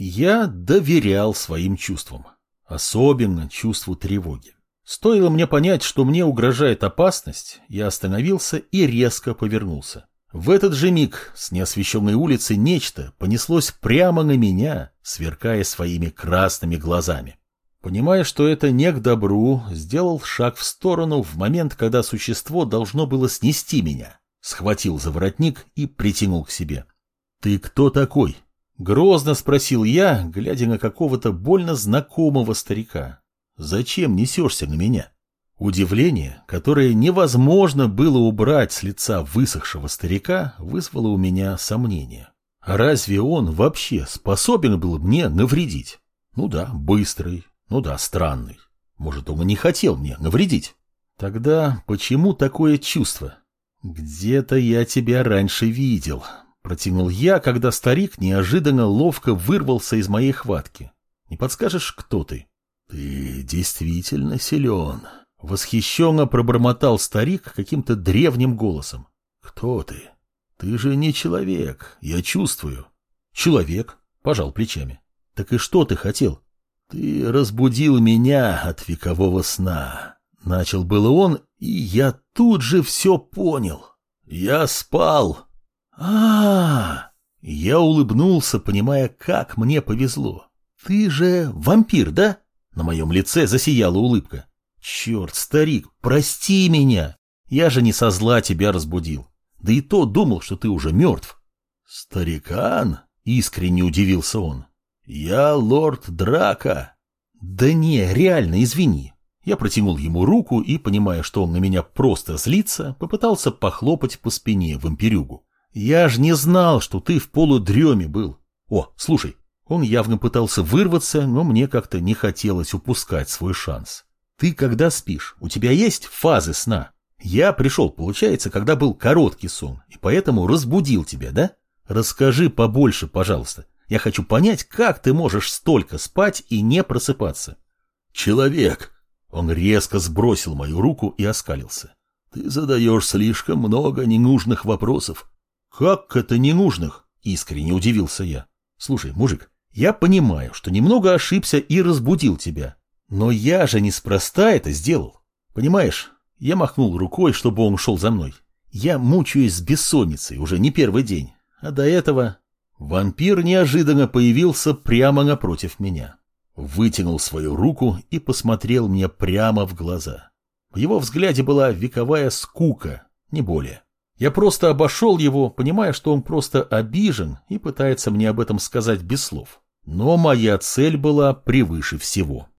Я доверял своим чувствам, особенно чувству тревоги. Стоило мне понять, что мне угрожает опасность, я остановился и резко повернулся. В этот же миг с неосвещенной улицы нечто понеслось прямо на меня, сверкая своими красными глазами. Понимая, что это не к добру, сделал шаг в сторону в момент, когда существо должно было снести меня. Схватил за воротник и притянул к себе. «Ты кто такой?» Грозно спросил я, глядя на какого-то больно знакомого старика. «Зачем несешься на меня?» Удивление, которое невозможно было убрать с лица высохшего старика, вызвало у меня сомнение. Разве он вообще способен был мне навредить? Ну да, быстрый, ну да, странный. Может, он и не хотел мне навредить. Тогда почему такое чувство? Где-то я тебя раньше видел, протянул я, когда старик неожиданно ловко вырвался из моей хватки. Не подскажешь, кто ты? Ты действительно силен. Восхищенно пробормотал старик каким-то древним голосом. Кто ты? Ты же не человек, я чувствую. Человек, пожал плечами. Так и что ты хотел? Ты разбудил меня от векового сна. Начал было он, и я тут же все понял. Я спал. А, Я улыбнулся, понимая, как мне повезло. Ты же вампир, да? На моем лице засияла улыбка. Черт, старик, прости меня. Я же не со зла тебя разбудил. Да и то думал, что ты уже мертв. Старикан? Искренне удивился он. Я лорд Драка. Да не, реально, извини. Я протянул ему руку и, понимая, что он на меня просто злится, попытался похлопать по спине вампирюгу. Я ж не знал, что ты в полудреме был. О, слушай, он явно пытался вырваться, но мне как-то не хотелось упускать свой шанс. Ты когда спишь, у тебя есть фазы сна? Я пришел, получается, когда был короткий сон, и поэтому разбудил тебя, да? Расскажи побольше, пожалуйста. Я хочу понять, как ты можешь столько спать и не просыпаться. Человек. Он резко сбросил мою руку и оскалился. Ты задаешь слишком много ненужных вопросов. Как это ненужных? Искренне удивился я. Слушай, мужик, я понимаю, что немного ошибся и разбудил тебя. Но я же неспроста это сделал. Понимаешь, я махнул рукой, чтобы он шел за мной. Я мучаюсь с бессонницей уже не первый день. А до этого Вампир неожиданно появился прямо напротив меня. Вытянул свою руку и посмотрел мне прямо в глаза. В его взгляде была вековая скука, не более. Я просто обошел его, понимая, что он просто обижен и пытается мне об этом сказать без слов. Но моя цель была превыше всего.